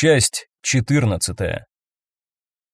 Часть 14.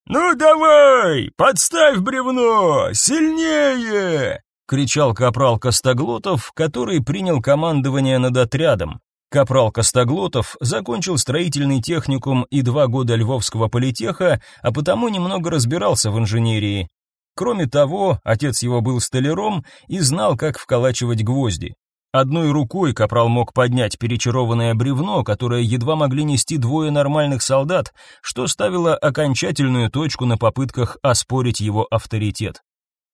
«Ну давай, подставь бревно, сильнее!» — кричал капрал Костоглотов, который принял командование над отрядом. Капрал Костоглотов закончил строительный техникум и два года Львовского политеха, а потому немного разбирался в инженерии. Кроме того, отец его был столяром и знал, как вколачивать гвозди. Одной рукой капрал мог поднять перечарованное бревно, которое едва могли нести двое нормальных солдат, что ставило окончательную точку на попытках оспорить его авторитет.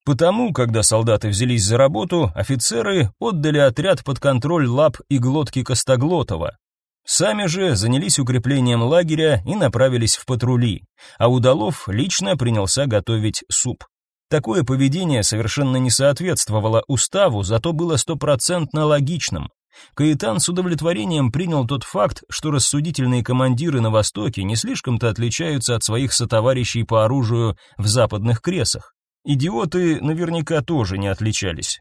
Потому, когда солдаты взялись за работу, офицеры отдали отряд под контроль лап и глотки Костоглотова. Сами же занялись укреплением лагеря и направились в патрули, а Удалов лично принялся готовить суп. Такое поведение совершенно не соответствовало уставу, зато было стопроцентно логичным. Каэтан с удовлетворением принял тот факт, что рассудительные командиры на Востоке не слишком-то отличаются от своих сотоварищей по оружию в западных кресах. Идиоты наверняка тоже не отличались.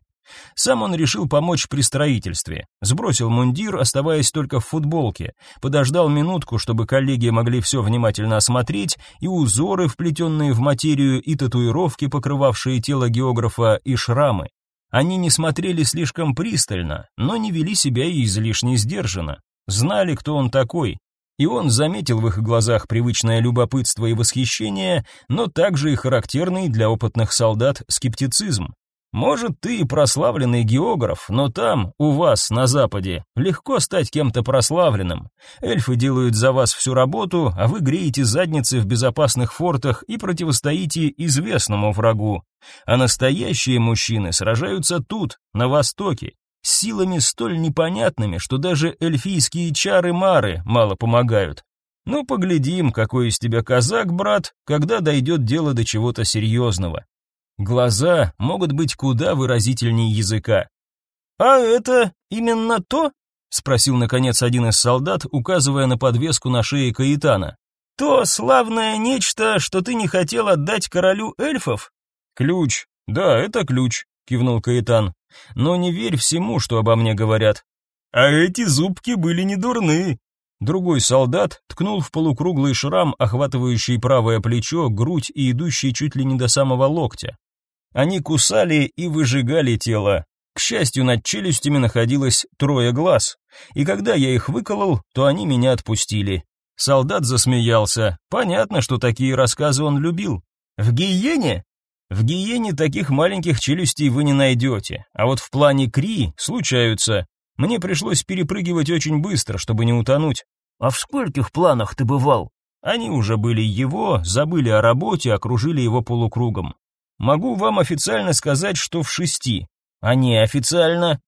Сам он решил помочь при строительстве. Сбросил мундир, оставаясь только в футболке. Подождал минутку, чтобы коллеги могли все внимательно осмотреть, и узоры, вплетенные в материю, и татуировки, покрывавшие тело географа, и шрамы. Они не смотрели слишком пристально, но не вели себя и излишне сдержанно. Знали, кто он такой. И он заметил в их глазах привычное любопытство и восхищение, но также и характерный для опытных солдат скептицизм. Может, ты и прославленный географ, но там, у вас, на Западе, легко стать кем-то прославленным. Эльфы делают за вас всю работу, а вы греете задницы в безопасных фортах и противостоите известному врагу. А настоящие мужчины сражаются тут, на Востоке, с силами столь непонятными, что даже эльфийские чары-мары мало помогают. Ну, поглядим, какой из тебя казак, брат, когда дойдет дело до чего-то серьезного. Глаза могут быть куда выразительнее языка. «А это именно то?» — спросил, наконец, один из солдат, указывая на подвеску на шее Каэтана. «То славное нечто, что ты не хотел отдать королю эльфов?» «Ключ. Да, это ключ», — кивнул Каэтан. «Но не верь всему, что обо мне говорят». «А эти зубки были не дурны», Другой солдат ткнул в полукруглый шрам, охватывающий правое плечо, грудь и идущий чуть ли не до самого локтя. Они кусали и выжигали тело. К счастью, над челюстями находилось трое глаз, и когда я их выколол, то они меня отпустили. Солдат засмеялся. Понятно, что такие рассказы он любил. В гиене? В гиене таких маленьких челюстей вы не найдете, а вот в плане кри случаются. Мне пришлось перепрыгивать очень быстро, чтобы не утонуть. А в скольких планах ты бывал? Они уже были его, забыли о работе, окружили его полукругом. Могу вам официально сказать, что в шести. А неофициально?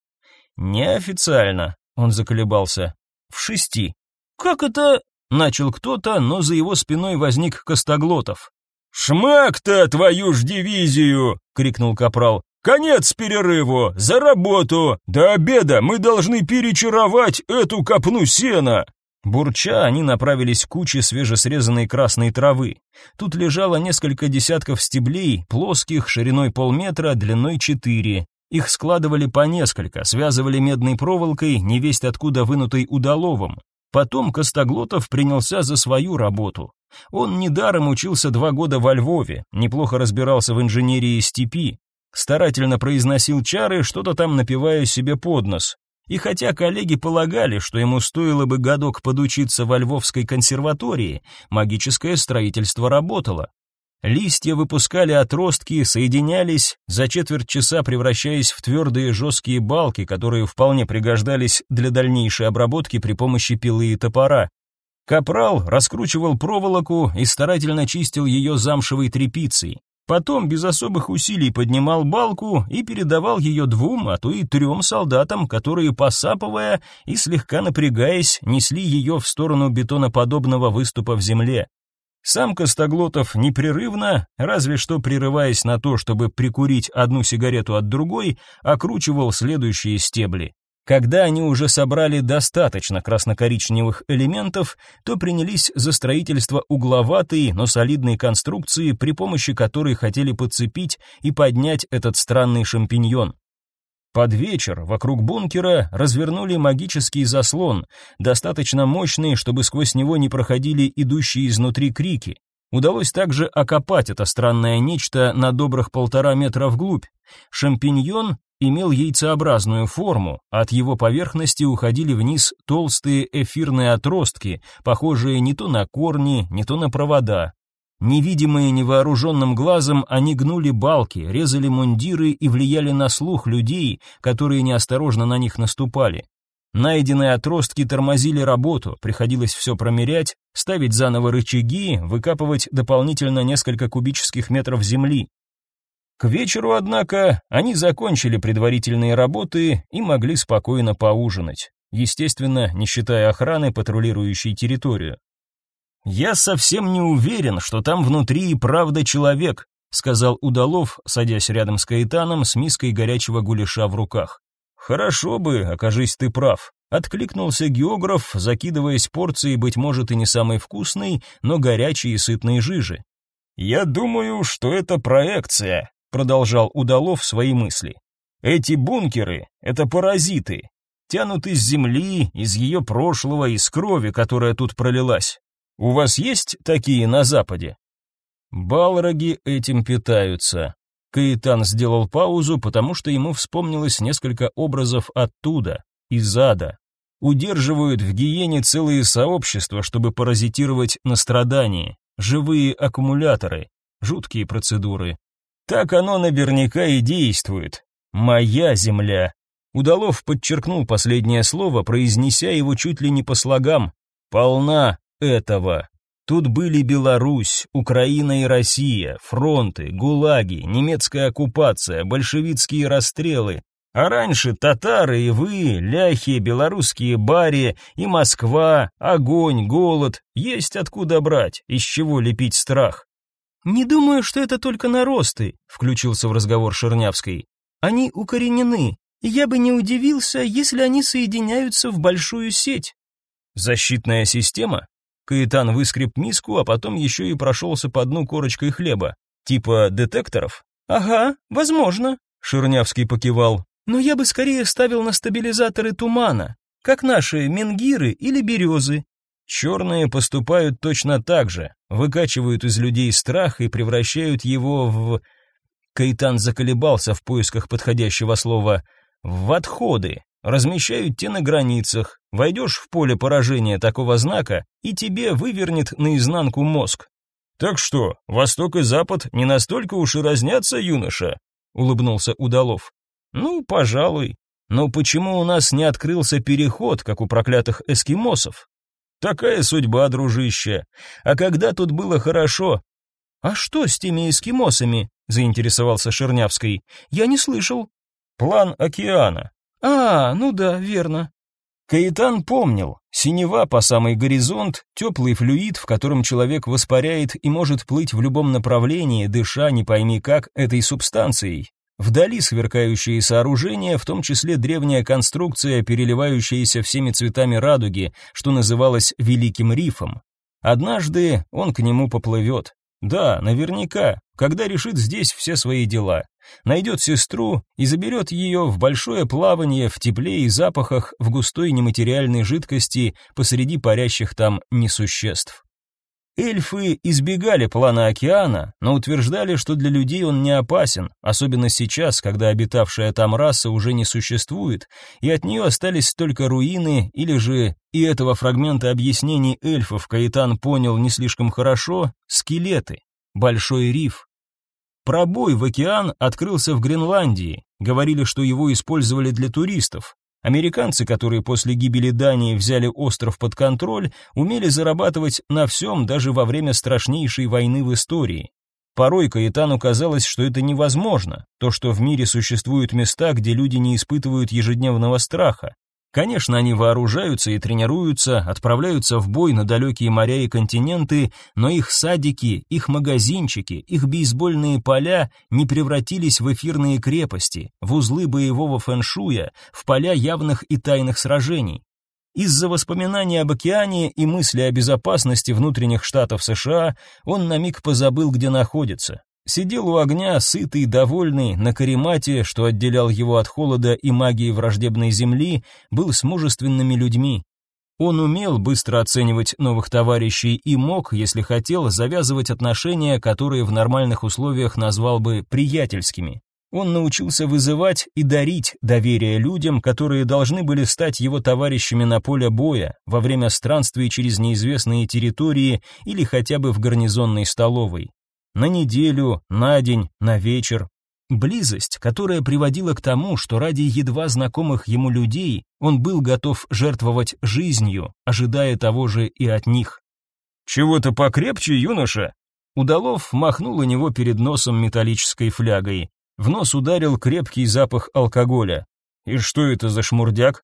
Неофициально, он заколебался. В шести. Как это? Начал кто-то, но за его спиной возник Костоглотов. «Шмак-то, твою ж дивизию!» — крикнул капрал. «Конец перерыву! За работу! До обеда мы должны перечаровать эту копну сена!» Бурча, они направились к куче свежесрезанной красной травы. Тут лежало несколько десятков стеблей, плоских, шириной полметра, длиной четыре. Их складывали по несколько, связывали медной проволокой, невесть откуда вынутой удаловом. Потом Костоглотов принялся за свою работу. Он недаром учился два года во Львове, неплохо разбирался в инженерии степи, старательно произносил чары, что-то там напевая себе под нос. И хотя коллеги полагали, что ему стоило бы годок подучиться во Львовской консерватории, магическое строительство работало. Листья выпускали отростки, соединялись, за четверть часа превращаясь в твердые жесткие балки, которые вполне пригождались для дальнейшей обработки при помощи пилы и топора. Капрал раскручивал проволоку и старательно чистил ее замшевой тряпицей. Потом без особых усилий поднимал балку и передавал ее двум, а то и трем солдатам, которые, посапывая и слегка напрягаясь, несли ее в сторону бетоноподобного выступа в земле. Сам Костоглотов непрерывно, разве что прерываясь на то, чтобы прикурить одну сигарету от другой, окручивал следующие стебли. Когда они уже собрали достаточно красно-коричневых элементов, то принялись за строительство угловатой, но солидной конструкции, при помощи которой хотели подцепить и поднять этот странный шампиньон. Под вечер вокруг бункера развернули магический заслон, достаточно мощный, чтобы сквозь него не проходили идущие изнутри крики. Удалось также окопать это странное нечто на добрых полтора метра вглубь. Шампиньон имел яйцеобразную форму, от его поверхности уходили вниз толстые эфирные отростки, похожие не то на корни, не то на провода. Невидимые невооруженным глазом, они гнули балки, резали мундиры и влияли на слух людей, которые неосторожно на них наступали. Найденные отростки тормозили работу, приходилось все промерять, ставить заново рычаги, выкапывать дополнительно несколько кубических метров земли. К вечеру, однако, они закончили предварительные работы и могли спокойно поужинать, естественно, не считая охраны, патрулирующей территорию. «Я совсем не уверен, что там внутри и правда человек», сказал Удалов, садясь рядом с Каэтаном с миской горячего гуляша в руках. Хорошо бы, окажись ты прав. Откликнулся географ, закидываясь порцией, быть может, и не самой вкусной, но горячей и сытной жижи. «Я думаю, что это проекция», — продолжал Удалов свои мысли. «Эти бункеры — это паразиты, тянут из земли, из ее прошлого, из крови, которая тут пролилась. У вас есть такие на Западе?» Балроги этим питаются. Каитан сделал паузу, потому что ему вспомнилось несколько образов оттуда, из ада. Удерживают в гиене целые сообщества, чтобы паразитировать на страдании. Живые аккумуляторы, жуткие процедуры. Так оно наверняка и действует. Моя земля. Удалов подчеркнул последнее слово, произнеся его чуть ли не по слогам. Полна этого. Тут были Беларусь, Украина и Россия, фронты, гулаги, немецкая оккупация, большевистские расстрелы. А раньше татары и вы, ляхи, белорусские бари и Москва, огонь, голод, есть откуда брать, из чего лепить страх. «Не думаю, что это только наросты», — включился в разговор Шернявский. «Они укоренены, и я бы не удивился, если они соединяются в большую сеть». «Защитная система?» Каэтан выскреб миску, а потом еще и прошелся по дну корочкой хлеба. Типа детекторов? Ага, возможно, Ширнявский покивал. Но я бы скорее ставил на стабилизаторы тумана, как наши менгиры или березы. Черные поступают точно так же, выкачивают из людей страх и превращают его в... Каитан заколебался в поисках подходящего слова. В отходы, размещают те на границах. Войдешь в поле поражения такого знака, и тебе вывернет наизнанку мозг. Так что, Восток и Запад не настолько уж и разнятся, юноша, улыбнулся Удалов. Ну, пожалуй. Но почему у нас не открылся переход, как у проклятых эскимосов? Такая судьба, дружище. А когда тут было хорошо? А что с теми эскимосами? заинтересовался Шернявский. Я не слышал. План океана. А, ну да, верно. Каитан помнил, синева по самый горизонт, теплый флюид, в котором человек воспаряет и может плыть в любом направлении, дыша не пойми как этой субстанцией. Вдали сверкающие сооружения, в том числе древняя конструкция, переливающаяся всеми цветами радуги, что называлось Великим Рифом. Однажды он к нему поплывет. Да, наверняка, когда решит здесь все свои дела. Найдет сестру и заберет ее в большое плавание в тепле и запахах в густой нематериальной жидкости посреди парящих там несуществ. Эльфы избегали плана океана, но утверждали, что для людей он не опасен, особенно сейчас, когда обитавшая там раса уже не существует, и от нее остались только руины, или же, и этого фрагмента объяснений эльфов Каитан понял не слишком хорошо, скелеты, большой риф. Пробой в океан открылся в Гренландии, говорили, что его использовали для туристов, Американцы, которые после гибели Дании взяли остров под контроль, умели зарабатывать на всем даже во время страшнейшей войны в истории. Порой Каэтану казалось, что это невозможно, то, что в мире существуют места, где люди не испытывают ежедневного страха. Конечно, они вооружаются и тренируются, отправляются в бой на далекие моря и континенты, но их садики, их магазинчики, их бейсбольные поля не превратились в эфирные крепости, в узлы боевого фэншуя, в поля явных и тайных сражений. Из-за воспоминаний об океане и мысли о безопасности внутренних штатов США он на миг позабыл, где находится. Сидел у огня, сытый, довольный, на каремате, что отделял его от холода и магии враждебной земли, был с мужественными людьми. Он умел быстро оценивать новых товарищей и мог, если хотел, завязывать отношения, которые в нормальных условиях назвал бы приятельскими. Он научился вызывать и дарить доверие людям, которые должны были стать его товарищами на поле боя, во время странствий через неизвестные территории или хотя бы в гарнизонной столовой. На неделю, на день, на вечер. Близость, которая приводила к тому, что ради едва знакомых ему людей он был готов жертвовать жизнью, ожидая того же и от них. «Чего-то покрепче, юноша?» Удалов махнул у него перед носом металлической флягой. В нос ударил крепкий запах алкоголя. «И что это за шмурдяк?»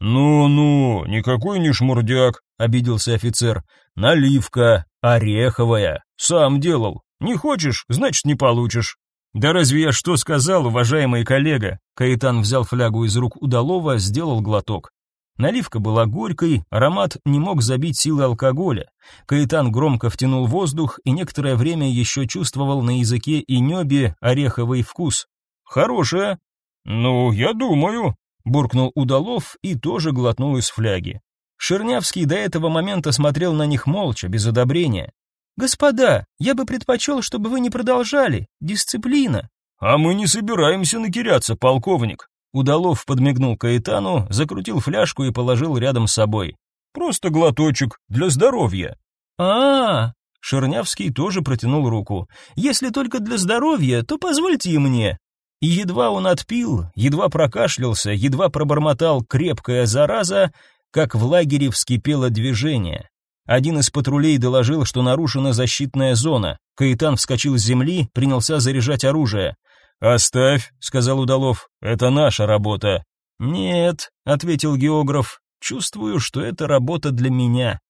«Ну-ну, никакой не шмурдяк», — обиделся офицер. «Наливка, ореховая, сам делал. Не хочешь, значит, не получишь». «Да разве я что сказал, уважаемый коллега?» Каэтан взял флягу из рук удалова, сделал глоток. Наливка была горькой, аромат не мог забить силы алкоголя. Каэтан громко втянул воздух и некоторое время еще чувствовал на языке и небе ореховый вкус. «Хорошая». «Ну, я думаю», — буркнул Удалов и тоже глотнул из фляги. Шернявский до этого момента смотрел на них молча, без одобрения. «Господа, я бы предпочел, чтобы вы не продолжали. Дисциплина». «А мы не собираемся накиряться, полковник», Удалов подмигнул Каэтану, закрутил фляжку и положил рядом с собой. «Просто глоточек, для здоровья». «А-а-а!» Шернявский тоже протянул руку. «Если только для здоровья, то позвольте и мне». И едва он отпил, едва прокашлялся, едва пробормотал крепкая зараза, как в лагере вскипело движение. Один из патрулей доложил, что нарушена защитная зона. Каэтан вскочил с земли, принялся заряжать оружие. «Оставь», — сказал Удалов, — «это наша работа». «Нет», — ответил географ, — «чувствую, что это работа для меня».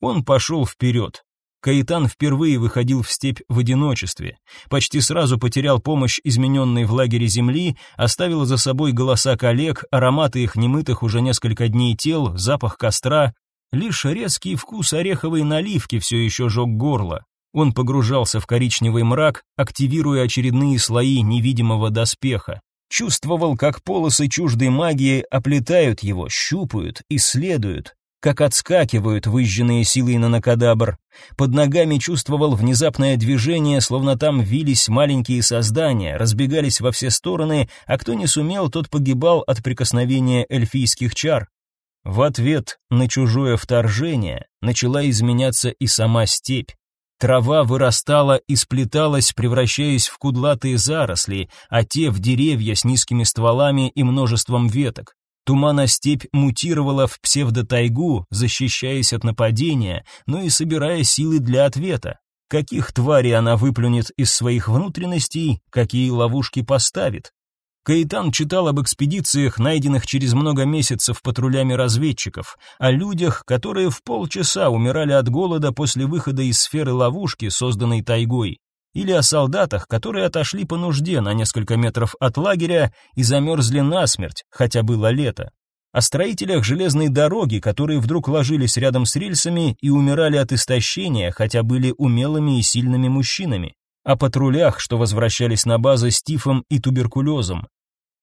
Он пошел вперед. Каитан впервые выходил в степь в одиночестве, почти сразу потерял помощь измененной в лагере земли, оставил за собой голоса коллег, ароматы их немытых уже несколько дней тел, запах костра, лишь резкий вкус ореховой наливки все еще жег горло. Он погружался в коричневый мрак, активируя очередные слои невидимого доспеха. Чувствовал, как полосы чуждой магии оплетают его, щупают, исследуют, как отскакивают выжженные силой на накадабр. Под ногами чувствовал внезапное движение, словно там вились маленькие создания, разбегались во все стороны, а кто не сумел, тот погибал от прикосновения эльфийских чар. В ответ на чужое вторжение начала изменяться и сама степь. Трава вырастала и сплеталась, превращаясь в кудлатые заросли, а те в деревья с низкими стволами и множеством веток. Тумана-степь мутировала в псевдотайгу, защищаясь от нападения, но и собирая силы для ответа. Каких тварей она выплюнет из своих внутренностей, какие ловушки поставит? Каитан читал об экспедициях, найденных через много месяцев патрулями разведчиков, о людях, которые в полчаса умирали от голода после выхода из сферы ловушки, созданной тайгой, или о солдатах, которые отошли по нужде на несколько метров от лагеря и замерзли насмерть, хотя было лето. О строителях железной дороги, которые вдруг ложились рядом с рельсами и умирали от истощения, хотя были умелыми и сильными мужчинами о патрулях, что возвращались на базы с тифом и туберкулезом.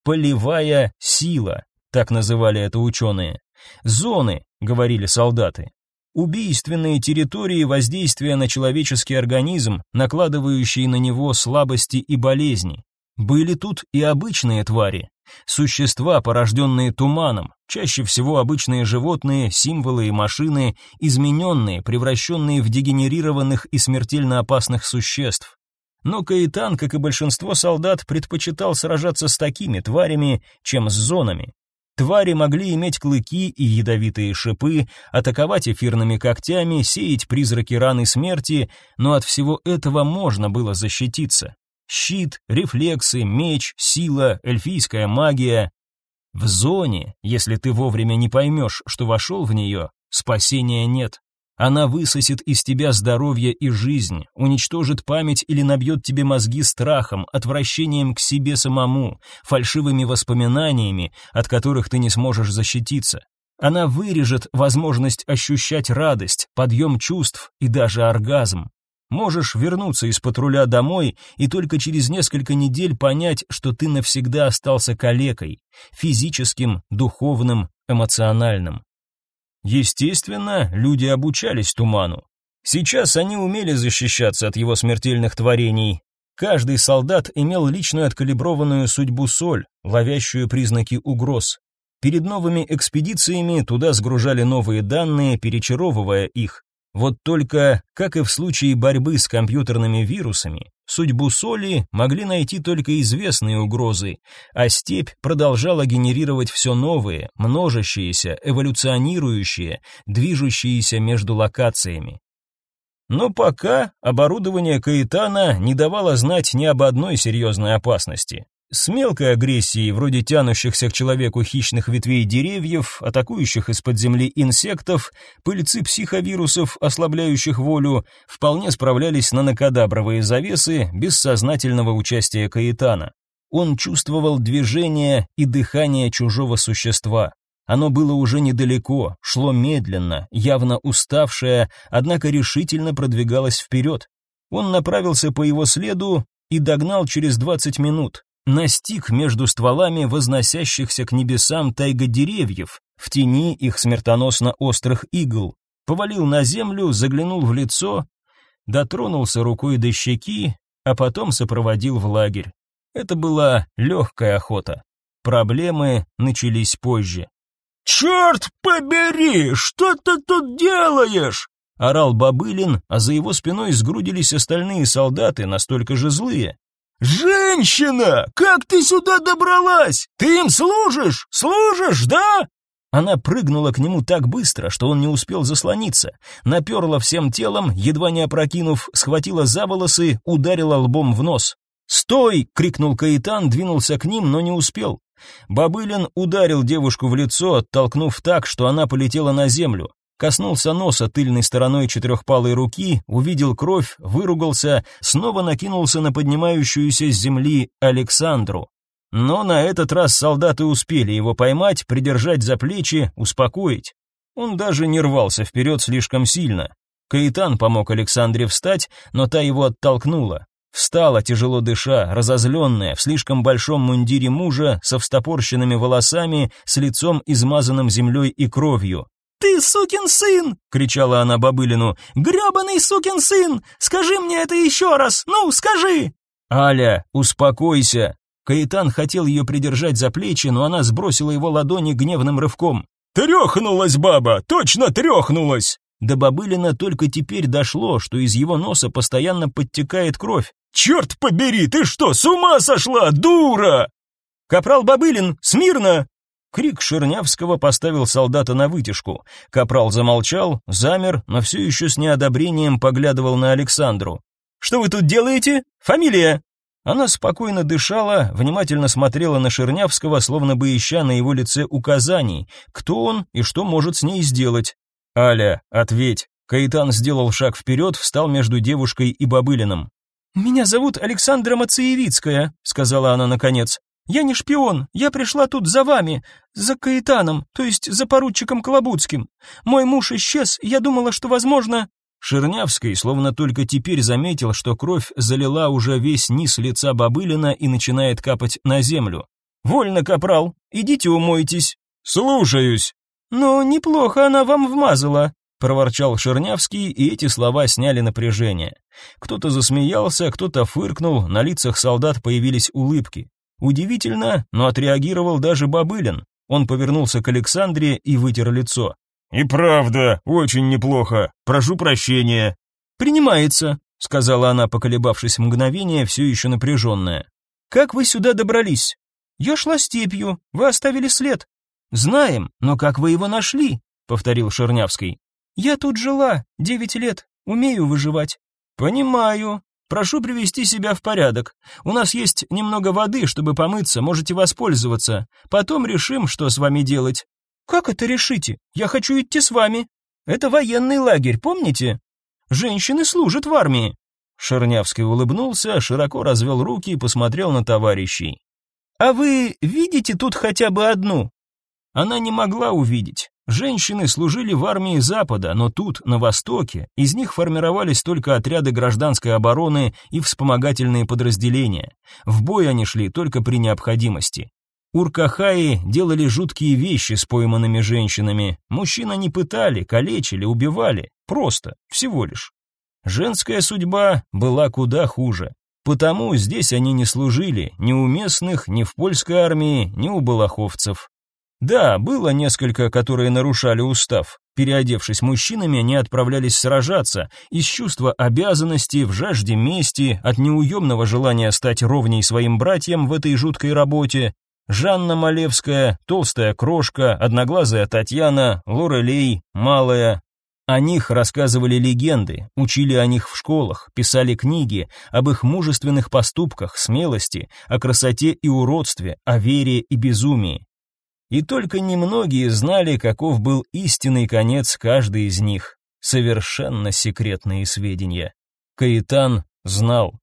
Полевая сила, так называли это ученые. Зоны, говорили солдаты. Убийственные территории воздействия на человеческий организм, накладывающие на него слабости и болезни. Были тут и обычные твари, существа, порожденные туманом, чаще всего обычные животные, символы и машины, измененные, превращенные в дегенерированных и смертельно опасных существ. Но Каитан, как и большинство солдат, предпочитал сражаться с такими тварями, чем с зонами. Твари могли иметь клыки и ядовитые шипы, атаковать эфирными когтями, сеять призраки раны смерти, но от всего этого можно было защититься. Щит, рефлексы, меч, сила, эльфийская магия. В зоне, если ты вовремя не поймешь, что вошел в нее, спасения нет. Она высосет из тебя здоровье и жизнь, уничтожит память или набьет тебе мозги страхом, отвращением к себе самому, фальшивыми воспоминаниями, от которых ты не сможешь защититься. Она вырежет возможность ощущать радость, подъем чувств и даже оргазм. можешь вернуться из патруля домой и только через несколько недель понять, что ты навсегда остался калекой, физическим, духовным, эмоциональным. Естественно, люди обучались туману. Сейчас они умели защищаться от его смертельных творений. Каждый солдат имел личную откалиброванную судьбу соль, ловящую признаки угроз. Перед новыми экспедициями туда сгружали новые данные, перечаровывая их. Вот только, как и в случае борьбы с компьютерными вирусами, судьбу соли могли найти только известные угрозы, а степь продолжала генерировать все новые, множащиеся, эволюционирующие, движущиеся между локациями. Но пока оборудование Каэтана не давало знать ни об одной серьезной опасности. С мелкой агрессией, вроде тянущихся к человеку хищных ветвей деревьев, атакующих из-под земли инсектов, пыльцы психовирусов, ослабляющих волю, вполне справлялись нанокадабровые завесы без сознательного участия Каэтана. Он чувствовал движение и дыхание чужого существа. Оно было уже недалеко, шло медленно, явно уставшее, однако решительно продвигалось вперед. Он направился по его следу и догнал через 20 минут, настиг между стволами возносящихся к небесам тайга деревьев, в тени их смертоносно острых игл, повалил на землю, заглянул в лицо, дотронулся рукой до щеки, а потом сопроводил в лагерь. Это была легкая охота. Проблемы начались позже. «Черт побери, что ты тут делаешь?» орал Бабылин, а за его спиной сгрудились остальные солдаты, настолько же злые. «Женщина! Как ты сюда добралась? Ты им служишь? Служишь, да?» Она прыгнула к нему так быстро, что он не успел заслониться. Наперла всем телом, едва не опрокинув, схватила за волосы, ударила лбом в нос. «Стой!» — крикнул Каитан, двинулся к ним, но не успел. Бабылин ударил девушку в лицо, оттолкнув так, что она полетела на землю коснулся носа тыльной стороной четырехпалой руки, увидел кровь, выругался, снова накинулся на поднимающуюся с земли Александру. Но на этот раз солдаты успели его поймать, придержать за плечи, успокоить. Он даже не рвался вперед слишком сильно. Каитан помог Александре встать, но та его оттолкнула. Встала, тяжело дыша, разозленная, в слишком большом мундире мужа, со встопорщенными волосами, с лицом измазанным землей и кровью. «Ты сукин сын!» — кричала она Бабылину. «Гребаный сукин сын! Скажи мне это еще раз! Ну, скажи!» «Аля, успокойся!» Каитан хотел ее придержать за плечи, но она сбросила его ладони гневным рывком. «Трехнулась баба! Точно трехнулась!» До Бабылина только теперь дошло, что из его носа постоянно подтекает кровь. «Черт побери, ты что, с ума сошла, дура?» «Капрал Бабылин, смирно!» Крик Шернявского поставил солдата на вытяжку. Капрал замолчал, замер, но все еще с неодобрением поглядывал на Александру. «Что вы тут делаете? Фамилия?» Она спокойно дышала, внимательно смотрела на Шернявского, словно бы ища на его лице указаний, кто он и что может с ней сделать. «Аля, ответь!» Каитан сделал шаг вперед, встал между девушкой и Бабылиным. «Меня зовут Александра Мациевицкая», — сказала она наконец. Я не шпион, я пришла тут за вами, за Каэтаном, то есть за поручиком Колобудским. Мой муж исчез, я думала, что, возможно...» Шернявский словно только теперь заметил, что кровь залила уже весь низ лица Бабылина и начинает капать на землю. «Вольно, капрал, идите умойтесь». «Слушаюсь». «Но неплохо она вам вмазала», проворчал Шернявский, и эти слова сняли напряжение. Кто-то засмеялся, кто-то фыркнул, на лицах солдат появились улыбки. Удивительно, но отреагировал даже Бабылин. Он повернулся к Александре и вытер лицо. «И правда, очень неплохо. Прошу прощения». «Принимается», — сказала она, поколебавшись мгновение, все еще напряженная. «Как вы сюда добрались?» «Я шла степью. Вы оставили след». «Знаем, но как вы его нашли?» — повторил Шернявский. «Я тут жила, девять лет. Умею выживать». «Понимаю. Прошу привести себя в порядок. У нас есть немного воды, чтобы помыться, можете воспользоваться. Потом решим, что с вами делать. Как это решите? Я хочу идти с вами. Это военный лагерь, помните? Женщины служат в армии. Шернявский улыбнулся, широко развел руки и посмотрел на товарищей. А вы видите тут хотя бы одну? Она не могла увидеть. Женщины служили в армии Запада, но тут, на Востоке, из них формировались только отряды гражданской обороны и вспомогательные подразделения. В бой они шли только при необходимости. Уркахаи делали жуткие вещи с пойманными женщинами. Мужчин они пытали, калечили, убивали. Просто, всего лишь. Женская судьба была куда хуже. Потому здесь они не служили ни у местных, ни в польской армии, ни у балаховцев. Да, было несколько, которые нарушали устав. Переодевшись мужчинами, они отправлялись сражаться из чувства обязанности, в жажде мести, от неуемного желания стать ровней своим братьям в этой жуткой работе. Жанна Малевская, толстая крошка, одноглазая Татьяна, Лорелей, малая, о них рассказывали легенды, учили о них в школах, писали книги об их мужественных поступках, смелости, о красоте и уродстве, о вере и безумии. И только немногие знали, каков был истинный конец каждой из них. Совершенно секретные сведения. Каитан знал.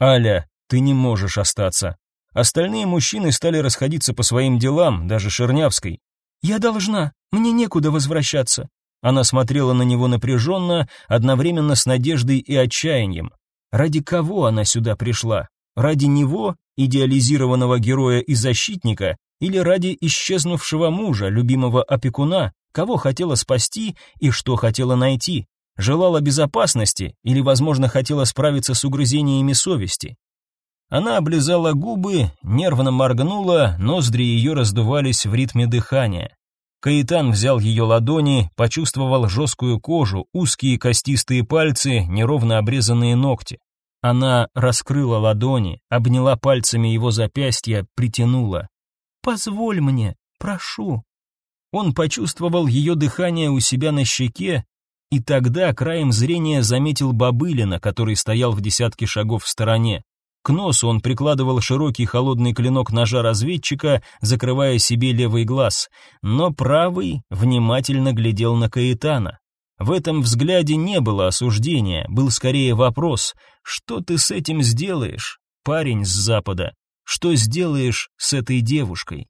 «Аля, ты не можешь остаться». Остальные мужчины стали расходиться по своим делам, даже Шернявской. «Я должна, мне некуда возвращаться. Она смотрела на него напряженно, одновременно с надеждой и отчаянием. Ради кого она сюда пришла? Ради него, идеализированного героя и защитника, или ради исчезнувшего мужа, любимого опекуна, кого хотела спасти и что хотела найти? Желала безопасности или, возможно, хотела справиться с угрызениями совести? Она облизала губы, нервно моргнула, ноздри ее раздувались в ритме дыхания. Каитан взял ее ладони, почувствовал жесткую кожу, узкие костистые пальцы, неровно обрезанные ногти. Она раскрыла ладони, обняла пальцами его запястья, притянула. «Позволь мне, прошу». Он почувствовал ее дыхание у себя на щеке, и тогда краем зрения заметил Бабылина, который стоял в десятке шагов в стороне. К носу он прикладывал широкий холодный клинок ножа разведчика, закрывая себе левый глаз, но правый внимательно глядел на Каэтана. В этом взгляде не было осуждения, был скорее вопрос, что ты с этим сделаешь, парень с запада, что сделаешь с этой девушкой?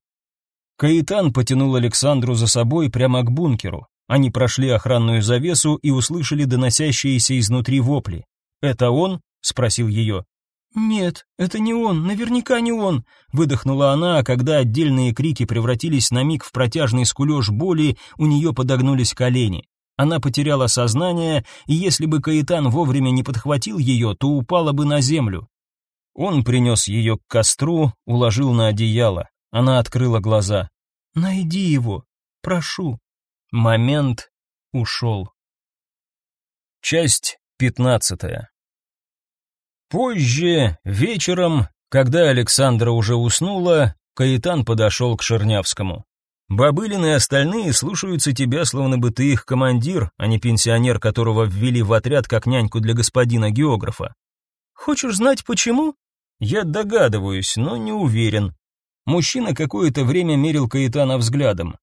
Каэтан потянул Александру за собой прямо к бункеру. Они прошли охранную завесу и услышали доносящиеся изнутри вопли. «Это он?» — спросил ее. «Нет, это не он, наверняка не он», — выдохнула она, а когда отдельные крики превратились на миг в протяжный скулеж боли, у нее подогнулись колени. Она потеряла сознание, и если бы Каэтан вовремя не подхватил ее, то упала бы на землю. Он принес ее к костру, уложил на одеяло. Она открыла глаза. «Найди его, прошу». Момент ушел. Часть пятнадцатая. Позже, вечером, когда Александра уже уснула, Каитан подошел к Шернявскому. Бабылин и остальные слушаются тебя, словно бы ты их командир, а не пенсионер, которого ввели в отряд как няньку для господина географа. Хочешь знать почему? Я догадываюсь, но не уверен. Мужчина какое-то время мерил Каитана взглядом.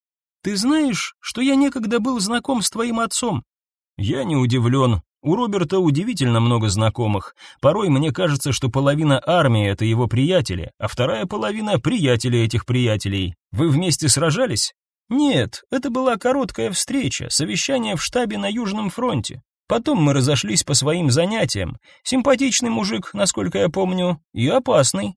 Ты знаешь, что я некогда был знаком с твоим отцом? Я не удивлен. У Роберта удивительно много знакомых. Порой мне кажется, что половина армии это его приятели, а вторая половина приятели этих приятелей. Вы вместе сражались? Нет, это была короткая встреча, совещание в штабе на Южном фронте. Потом мы разошлись по своим занятиям. Симпатичный мужик, насколько я помню, и опасный.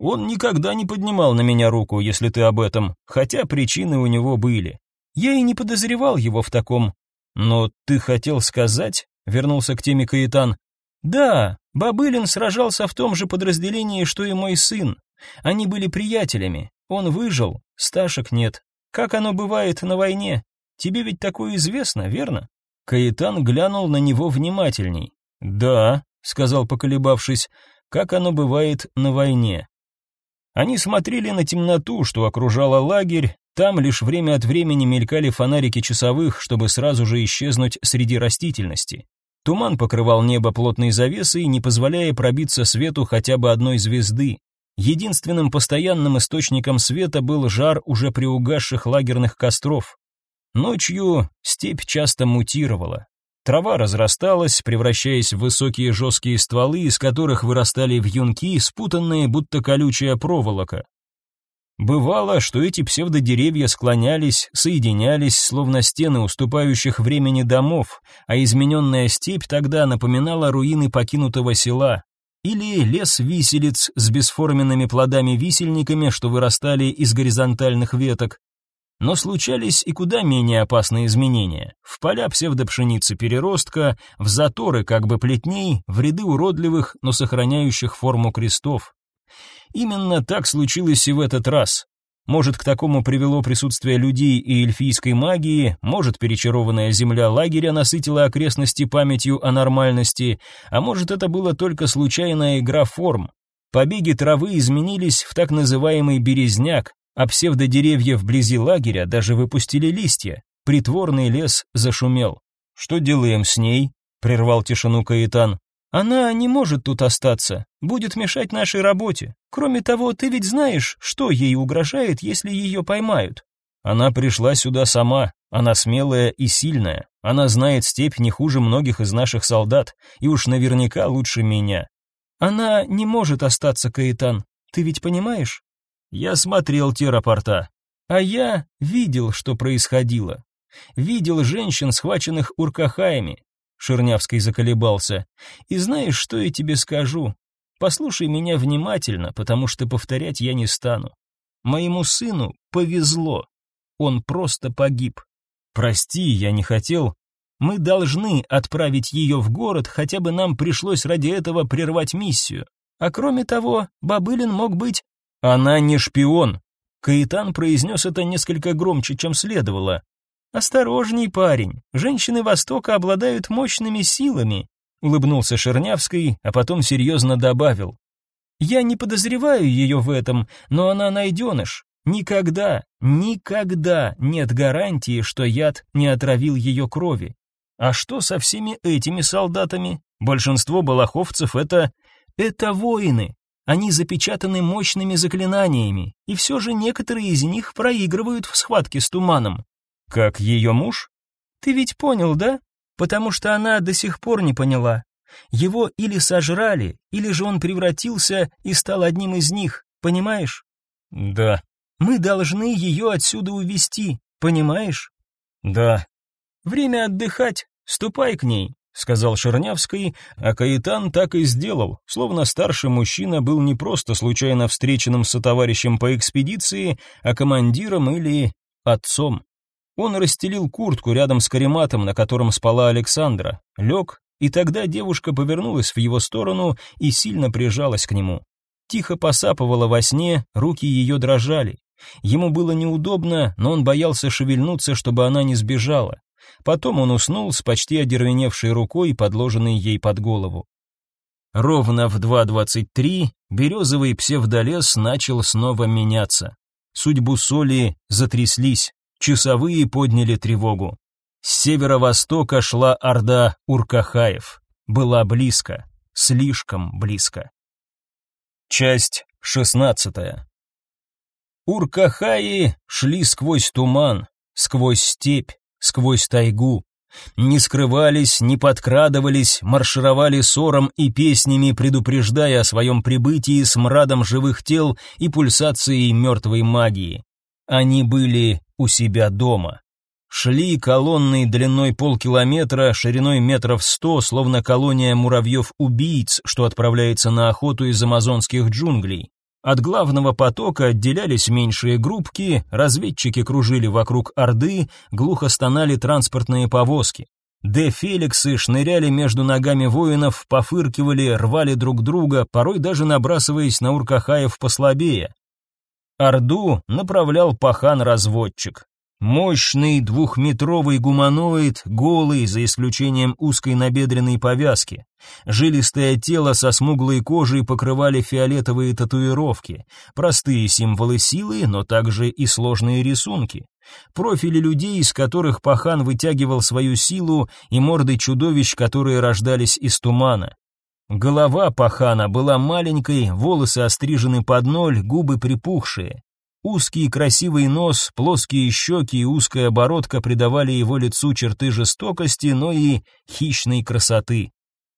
Он никогда не поднимал на меня руку, если ты об этом, хотя причины у него были. Я и не подозревал его в таком. Но ты хотел сказать, вернулся к теме Каитан. Да, Бабылин сражался в том же подразделении, что и мой сын. Они были приятелями. Он выжил, Сташек нет. Как оно бывает на войне? Тебе ведь такое известно, верно? Каитан глянул на него внимательней. Да, сказал поколебавшись, как оно бывает на войне. Они смотрели на темноту, что окружала лагерь, там лишь время от времени мелькали фонарики часовых, чтобы сразу же исчезнуть среди растительности. Туман покрывал небо плотной завесой, не позволяя пробиться свету хотя бы одной звезды. Единственным постоянным источником света был жар уже приугасших лагерных костров. Ночью степь часто мутировала. Трава разрасталась, превращаясь в высокие жесткие стволы, из которых вырастали вьюнки, спутанные, будто колючая проволока. Бывало, что эти псевдодеревья склонялись, соединялись, словно стены уступающих времени домов, а измененная степь тогда напоминала руины покинутого села. Или лес-виселиц с бесформенными плодами-висельниками, что вырастали из горизонтальных веток. Но случались и куда менее опасные изменения. В поля псевдопшеницы переростка, в заторы как бы плетней, в ряды уродливых, но сохраняющих форму крестов. Именно так случилось и в этот раз. Может, к такому привело присутствие людей и эльфийской магии, может, перечарованная земля лагеря насытила окрестности памятью о нормальности, а может, это было только случайная игра форм. Побеги травы изменились в так называемый березняк, а псевдодеревья вблизи лагеря даже выпустили листья. Притворный лес зашумел. «Что делаем с ней?» — прервал тишину Каэтан. Она не может тут остаться, будет мешать нашей работе. Кроме того, ты ведь знаешь, что ей угрожает, если ее поймают. Она пришла сюда сама, она смелая и сильная. Она знает степь не хуже многих из наших солдат, и уж наверняка лучше меня. Она не может остаться, Каэтан. Ты ведь понимаешь? Я смотрел те рапорта, а я видел, что происходило. Видел женщин, схваченных уркахаями, Шернявский заколебался. И знаешь, что я тебе скажу? Послушай меня внимательно, потому что повторять я не стану. Моему сыну повезло. Он просто погиб. Прости, я не хотел. Мы должны отправить ее в город, хотя бы нам пришлось ради этого прервать миссию. А кроме того, Бабылин мог быть... Она не шпион. Каитан произнес это несколько громче, чем следовало. «Осторожней, парень, женщины Востока обладают мощными силами», улыбнулся Шернявский, а потом серьезно добавил. «Я не подозреваю ее в этом, но она найденыш. Никогда, никогда нет гарантии, что яд не отравил ее крови. А что со всеми этими солдатами? Большинство балаховцев это... это воины. Они запечатаны мощными заклинаниями, и все же некоторые из них проигрывают в схватке с туманом. Как ее муж? Ты ведь понял, да? Потому что она до сих пор не поняла. Его или сожрали, или же он превратился и стал одним из них, понимаешь? Да. Мы должны ее отсюда увести, понимаешь? Да. Время отдыхать, ступай к ней, сказал Шернявский, а Каитан так и сделал, словно старший мужчина был не просто случайно встреченным со товарищем по экспедиции, а командиром или отцом. Он расстелил куртку рядом с карематом, на котором спала Александра, лег, и тогда девушка повернулась в его сторону и сильно прижалась к нему. Тихо посапывала во сне, руки ее дрожали. Ему было неудобно, но он боялся шевельнуться, чтобы она не сбежала. Потом он уснул с почти одервеневшей рукой, подложенной ей под голову. Ровно в 2.23 березовый псевдолес начал снова меняться. Судьбу соли затряслись. Часовые подняли тревогу. С северо-востока шла орда Уркахаев. Была близко, слишком близко. Часть шестнадцатая. Уркахаи шли сквозь туман, сквозь степь, сквозь тайгу. Не скрывались, не подкрадывались, маршировали ссором и песнями, предупреждая о своем прибытии с мрадом живых тел и пульсацией мертвой магии. Они были у себя дома. Шли колонны длиной полкилометра, шириной метров сто, словно колония муравьев-убийц, что отправляется на охоту из амазонских джунглей. От главного потока отделялись меньшие группки, разведчики кружили вокруг Орды, глухо стонали транспортные повозки. Де-феликсы шныряли между ногами воинов, пофыркивали, рвали друг друга, порой даже набрасываясь на уркахаев послабее. Орду направлял пахан-разводчик. Мощный двухметровый гуманоид, голый, за исключением узкой набедренной повязки. Жилистое тело со смуглой кожей покрывали фиолетовые татуировки, простые символы силы, но также и сложные рисунки. Профили людей, из которых пахан вытягивал свою силу, и морды чудовищ, которые рождались из тумана. Голова пахана была маленькой, волосы острижены под ноль, губы припухшие. Узкий красивый нос, плоские щеки и узкая бородка придавали его лицу черты жестокости, но и хищной красоты.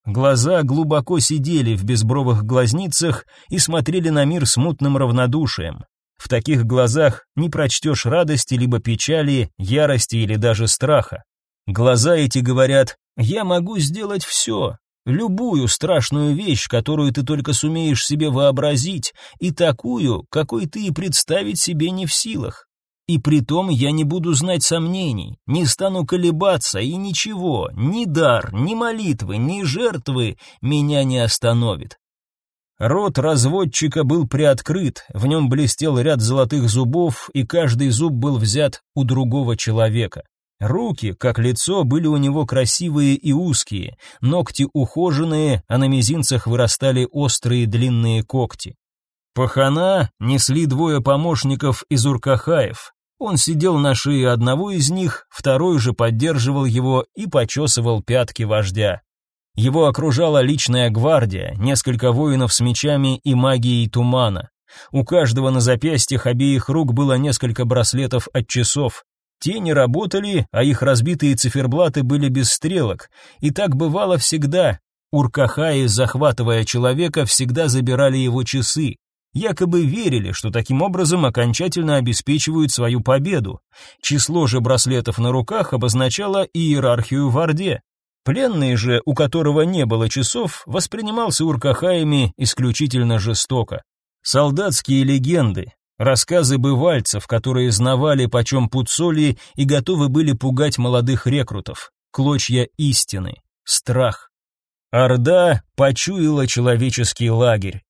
Глаза глубоко сидели в безбровых глазницах и смотрели на мир смутным равнодушием. В таких глазах не прочтешь радости, либо печали, ярости или даже страха. Глаза эти говорят «Я могу сделать все, любую страшную вещь, которую ты только сумеешь себе вообразить, и такую, какой ты и представить себе не в силах. И притом я не буду знать сомнений, не стану колебаться, и ничего, ни дар, ни молитвы, ни жертвы меня не остановит. Рот разводчика был приоткрыт, в нем блестел ряд золотых зубов, и каждый зуб был взят у другого человека. Руки, как лицо, были у него красивые и узкие, ногти ухоженные, а на мизинцах вырастали острые длинные когти. Пахана несли двое помощников из Уркахаев. Он сидел на шее одного из них, второй же поддерживал его и почесывал пятки вождя. Его окружала личная гвардия, несколько воинов с мечами и магией тумана. У каждого на запястьях обеих рук было несколько браслетов от часов. Те не работали, а их разбитые циферблаты были без стрелок. И так бывало всегда. Уркахаи, захватывая человека, всегда забирали его часы якобы верили, что таким образом окончательно обеспечивают свою победу. Число же браслетов на руках обозначало иерархию в Орде. Пленный же, у которого не было часов, воспринимался уркахаями исключительно жестоко. Солдатские легенды, рассказы бывальцев, которые знавали почем пуд соли и готовы были пугать молодых рекрутов, клочья истины, страх. Орда почуяла человеческий лагерь,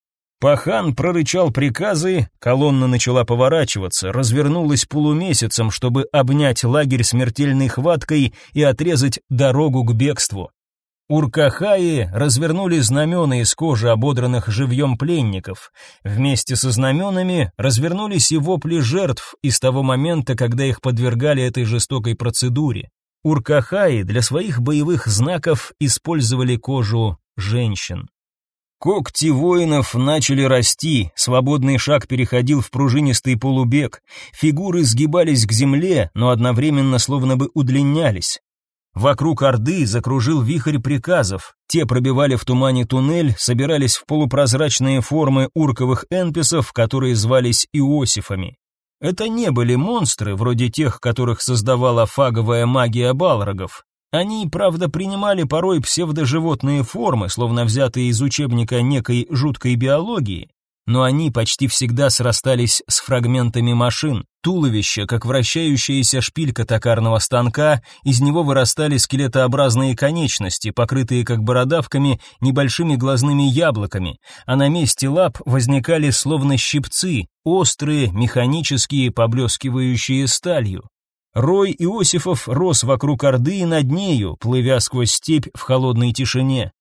Пахан прорычал приказы, колонна начала поворачиваться, развернулась полумесяцем, чтобы обнять лагерь смертельной хваткой и отрезать дорогу к бегству. Уркахаи развернули знамена из кожи ободранных живьем пленников. Вместе со знаменами развернулись и вопли жертв из того момента, когда их подвергали этой жестокой процедуре. Уркахаи для своих боевых знаков использовали кожу женщин. Когти воинов начали расти, свободный шаг переходил в пружинистый полубег, фигуры сгибались к земле, но одновременно словно бы удлинялись. Вокруг Орды закружил вихрь приказов. Те пробивали в тумане туннель, собирались в полупрозрачные формы урковых энписов, которые звались Иосифами. Это не были монстры, вроде тех, которых создавала фаговая магия балрогов. Они, правда, принимали порой псевдоживотные формы, словно взятые из учебника некой жуткой биологии, но они почти всегда срастались с фрагментами машин. Туловище, как вращающаяся шпилька токарного станка, из него вырастали скелетообразные конечности, покрытые как бородавками небольшими глазными яблоками, а на месте лап возникали словно щипцы, острые, механические, поблескивающие сталью. Рой Иосифов рос вокруг Орды и над нею, плывя сквозь степь в холодной тишине.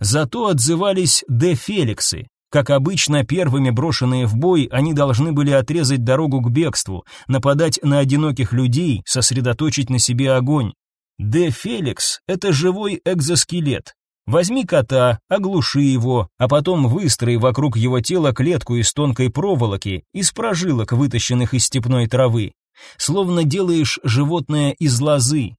Зато отзывались де Феликсы. Как обычно, первыми брошенные в бой, они должны были отрезать дорогу к бегству, нападать на одиноких людей, сосредоточить на себе огонь. Де Феликс — это живой экзоскелет. Возьми кота, оглуши его, а потом выстрой вокруг его тела клетку из тонкой проволоки, из прожилок, вытащенных из степной травы словно делаешь животное из лозы.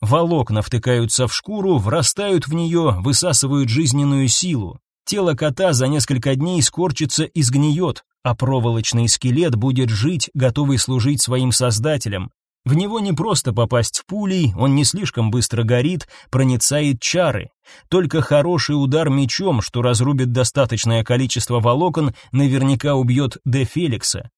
Волокна втыкаются в шкуру, врастают в нее, высасывают жизненную силу. Тело кота за несколько дней скорчится и сгниет, а проволочный скелет будет жить, готовый служить своим создателям. В него не просто попасть в пулей, он не слишком быстро горит, проницает чары. Только хороший удар мечом, что разрубит достаточное количество волокон, наверняка убьет Де Феликса.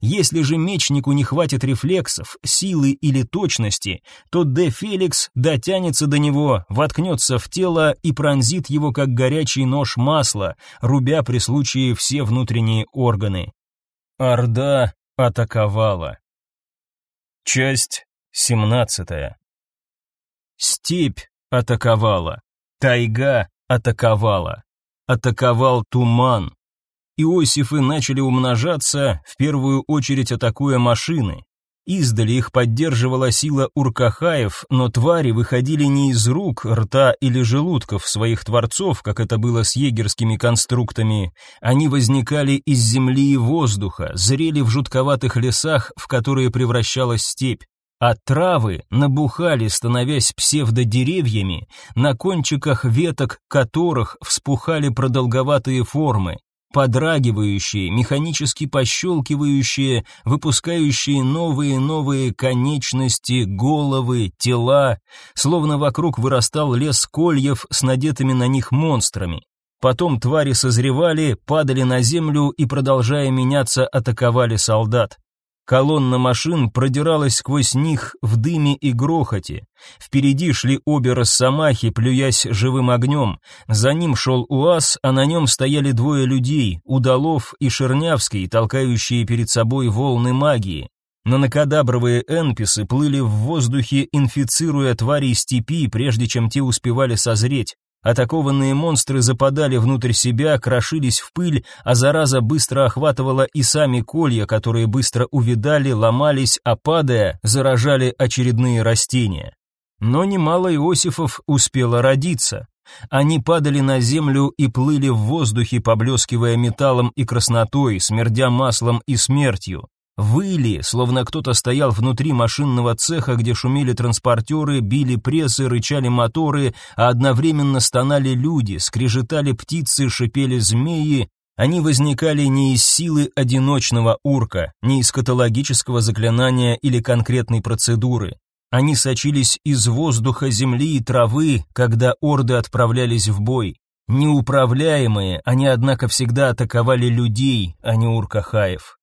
Если же мечнику не хватит рефлексов, силы или точности, то Де Феликс дотянется до него, воткнется в тело и пронзит его как горячий нож масла, рубя при случае все внутренние органы. Орда атаковала. Часть семнадцатая. Степь атаковала. Тайга атаковала. Атаковал туман. Иосифы начали умножаться, в первую очередь атакуя машины. Издали их поддерживала сила уркахаев, но твари выходили не из рук, рта или желудков своих творцов, как это было с егерскими конструктами. Они возникали из земли и воздуха, зрели в жутковатых лесах, в которые превращалась степь. А травы набухали, становясь псевдодеревьями, на кончиках веток которых вспухали продолговатые формы. Подрагивающие, механически пощелкивающие, выпускающие новые-новые конечности, головы, тела, словно вокруг вырастал лес кольев с надетыми на них монстрами. Потом твари созревали, падали на землю и, продолжая меняться, атаковали солдат. Колонна машин продиралась сквозь них в дыме и грохоте. Впереди шли обе росомахи, плюясь живым огнем. За ним шел УАЗ, а на нем стояли двое людей, Удалов и Шернявский, толкающие перед собой волны магии. Нанокадабровые энписы плыли в воздухе, инфицируя твари степи, прежде чем те успевали созреть. Атакованные монстры западали внутрь себя, крошились в пыль, а зараза быстро охватывала и сами колья, которые быстро увидали, ломались, а падая, заражали очередные растения. Но немало Иосифов успело родиться. Они падали на землю и плыли в воздухе, поблескивая металлом и краснотой, смердя маслом и смертью. Выли, словно кто-то стоял внутри машинного цеха, где шумели транспортеры, били прессы, рычали моторы, а одновременно стонали люди, скрежетали птицы, шипели змеи. Они возникали не из силы одиночного урка, не из каталогического заклинания или конкретной процедуры. Они сочились из воздуха, земли и травы, когда орды отправлялись в бой. Неуправляемые, они, однако, всегда атаковали людей, а не уркахаев.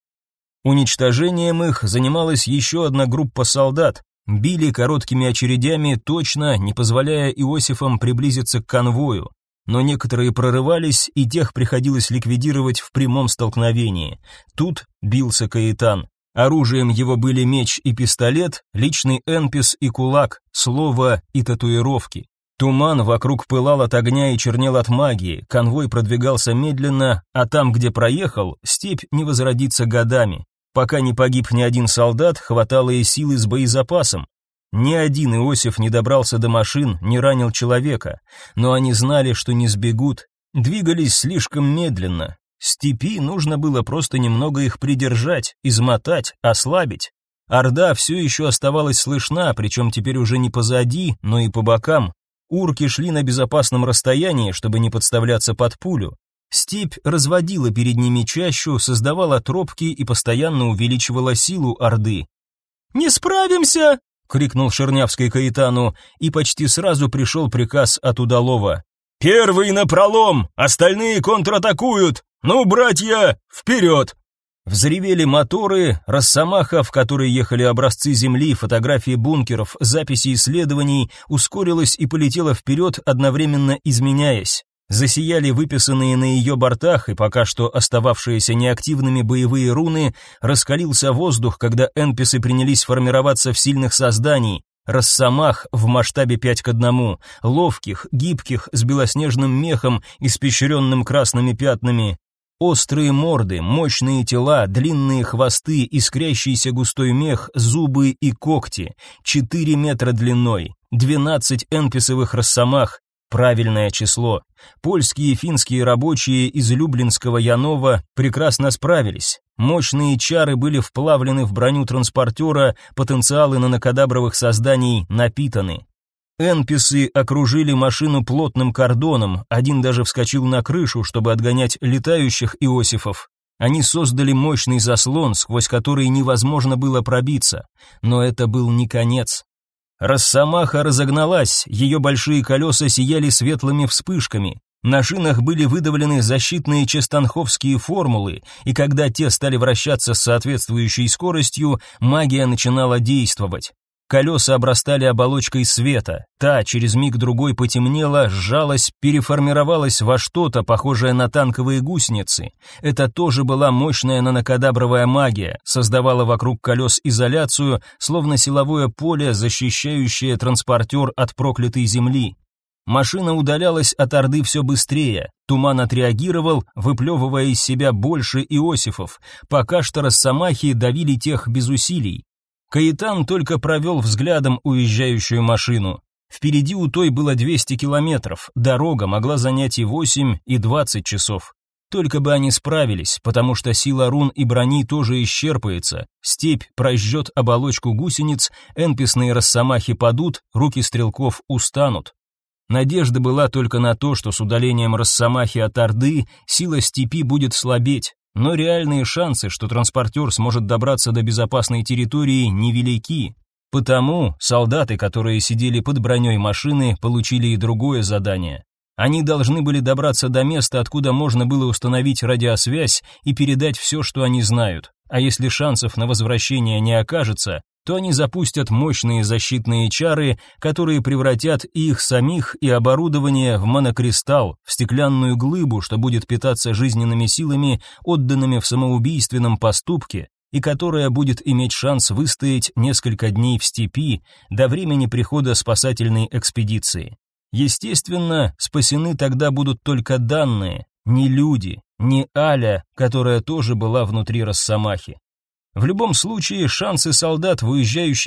Уничтожением их занималась еще одна группа солдат. Били короткими очередями, точно не позволяя Иосифам приблизиться к конвою. Но некоторые прорывались, и тех приходилось ликвидировать в прямом столкновении. Тут бился Каэтан. Оружием его были меч и пистолет, личный энпис и кулак, слово и татуировки. Туман вокруг пылал от огня и чернел от магии, конвой продвигался медленно, а там, где проехал, степь не возродится годами. Пока не погиб ни один солдат, хватало и силы с боезапасом. Ни один Иосиф не добрался до машин, не ранил человека, но они знали, что не сбегут, двигались слишком медленно. Степи нужно было просто немного их придержать, измотать, ослабить. Орда все еще оставалась слышна, причем теперь уже не позади, но и по бокам. Урки шли на безопасном расстоянии, чтобы не подставляться под пулю. Степь разводила перед ними чащу, создавала тропки и постоянно увеличивала силу Орды. «Не справимся!» — крикнул Шернявский Каэтану, и почти сразу пришел приказ от Удалова. «Первый на пролом, остальные контратакуют! Ну, братья, вперед!» Взревели моторы, росомаха, в которой ехали образцы земли, фотографии бункеров, записи исследований, ускорилась и полетела вперед, одновременно изменяясь. Засияли выписанные на ее бортах и пока что остававшиеся неактивными боевые руны, раскалился воздух, когда энписы принялись формироваться в сильных созданий, Росомах в масштабе 5 к 1, ловких, гибких, с белоснежным мехом, испещренным красными пятнами. Острые морды, мощные тела, длинные хвосты, искрящийся густой мех, зубы и когти. 4 метра длиной, 12 энписовых росомах, Правильное число. Польские и финские рабочие из Люблинского Янова прекрасно справились. Мощные чары были вплавлены в броню транспортера, потенциалы нанокадабровых созданий напитаны. Энписы окружили машину плотным кордоном, один даже вскочил на крышу, чтобы отгонять летающих Иосифов. Они создали мощный заслон, сквозь который невозможно было пробиться, но это был не конец. Росомаха разогналась, ее большие колеса сияли светлыми вспышками. На шинах были выдавлены защитные честанховские формулы, и когда те стали вращаться с соответствующей скоростью, магия начинала действовать. Колеса обрастали оболочкой света. Та через миг другой потемнела, сжалась, переформировалась во что-то похожее на танковые гусеницы. Это тоже была мощная нанокадабровая магия, создавала вокруг колес изоляцию, словно силовое поле, защищающее транспортер от проклятой земли. Машина удалялась от Орды все быстрее. Туман отреагировал, выплевывая из себя больше Иосифов. Пока что росомахи давили тех без усилий. Каитан только провел взглядом уезжающую машину. Впереди у той было 200 километров, дорога могла занять и 8, и 20 часов. Только бы они справились, потому что сила рун и брони тоже исчерпается, степь прожжет оболочку гусениц, энписные росомахи падут, руки стрелков устанут. Надежда была только на то, что с удалением Росомахи от Орды сила степи будет слабеть, но реальные шансы, что транспортер сможет добраться до безопасной территории, невелики. Потому солдаты, которые сидели под броней машины, получили и другое задание. Они должны были добраться до места, откуда можно было установить радиосвязь и передать все, что они знают. А если шансов на возвращение не окажется, то они запустят мощные защитные чары, которые превратят их самих и оборудование в монокристалл, в стеклянную глыбу, что будет питаться жизненными силами, отданными в самоубийственном поступке, и которая будет иметь шанс выстоять несколько дней в степи до времени прихода спасательной экспедиции. Естественно, спасены тогда будут только данные, не люди, не Аля, которая тоже была внутри Росомахи. В любом случае, шансы солдат в